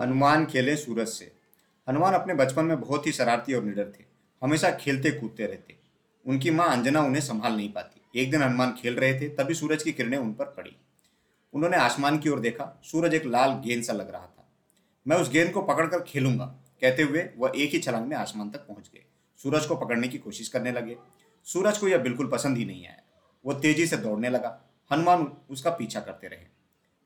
हनुमान खेले सूरज से। हनुमान अपने बचपन में बहुत ही शरारती और निडर थे। हमेशा खेलते कूदते रहते। उनकी माँ अंजना उन्हें संभाल नहीं पाती। एक दिन हनुमान खेल रहे थे, तभी सूरज की किरणें उन पर पड़ी। उन्होंने आसमान की ओर देखा। सूरज एक लाल गेंद सा लग रहा था। मैं उस गेंद को पकड़कर खेलूँगा। कहते हुए वह एक ही छलांग में आसमान तक पहुँच गए। सूरज को पकड़ने की कोशिश करने लगे। सूरज को यह बिल्कुल पसंद ही नहीं आया। वो तेज़ी से दौड़ने लगा। हनुमान उसका पीछा करते रहे।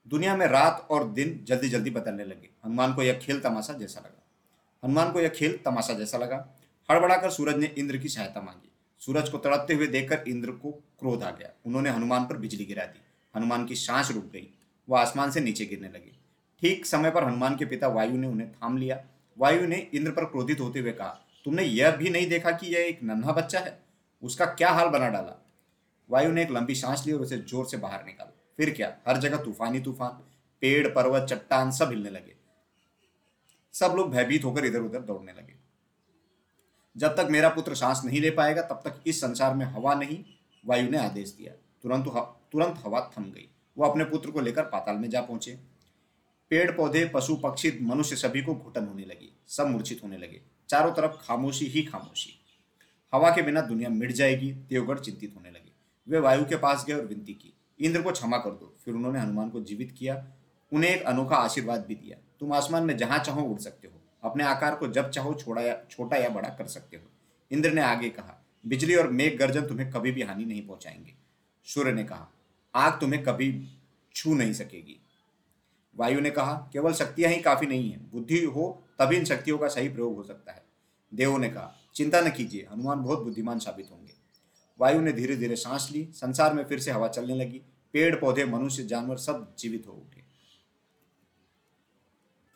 दुनिया में रात और दिन जल्दी जल्दी बदलने लगे। हनुमान को यह खेल तमाशा जैसा लगा। हनुमान को यह खेल तमाशा जैसा लगा। हड़बड़ाकर सूरज ने इंद्र की सहायता मांगी। सूरज को तड़पते हुए देखकर इंद्र को क्रोध आ गया। उन्होंने हनुमान पर बिजली गिरा दी। हनुमान की सांस रुक गई। वह आसमान से नीचे गिरने लगे। ठीक समय पर हनुमान के पिता वायु ने उन्हें थाम लिया। वायु ने इंद्र पर क्रोधित होते हुए कहा, तुमने यह भी नहीं देखा कि यह एक नन्हा बच्चा है? उसका क्या हाल बना डाला? वायु ने एक लंबी सांस ली और उसे ज़ोर से बाहर निकाला। फिर क्या? हर जगह तूफानी तूफ़ान, पेड़, पर्वत, चट्टान सब हिलने लगे। सब लोग भयभीत होकर इधर उधर दौड़ने लगे। जब तक मेरा पुत्र सांस नहीं ले पाएगा, तब तक इस संसार में हवा नहीं, वायु ने आदेश दिया। तुरंत तुरंत हवा थम गई। वो अपने पुत्र को लेकर पाताल में जा पहुँचे। पेड़, पौधे, पशु, पक्षी, मनुष्य सभी को घुटन होने लगी। सब मूर्छित होने लगे। चारों तरफ़ खामोशी ही खामोशी। हवा के बिना दुनिया मिट जाएगी, देवगढ़ चिंतित होने लगे। वे वायु के पास गए और विनती की। इंद्र को क्षमा कर दो। फिर उन्होंने हनुमान को जीवित किया, उन्हें एक अनोखा आशीर्वाद भी दिया। तुम आसमान में जहाँ चाहो उड़ सकते हो, अपने आकार को जब चाहो छोड़ा या, छोटा या बड़ा कर सकते हो। इंद्र ने आगे कहा, बिजली और मेघ गर्जन तुम्हें कभी भी हानि नहीं पहुंचाएँगे। सूर्य ने कहा, आग तुम्हें कभी छू नहीं सकेगी। वायु ने कहा, केवल शक्तियाँ ही काफ़ी नहीं है। बुद्धि हो तभी इन शक्तियों का सही प्रयोग हो सकता है। देवों ने कहा, चिंता न कीजिए, हनुमान बहुत बुद्धिमान साबित होंगे। वायु ने धीरे धीरे सांस ली, संसार में फिर से हवा चलने लगी। पेड़, पौधे, मनुष्य, जानवर सब जीवित हो उठे।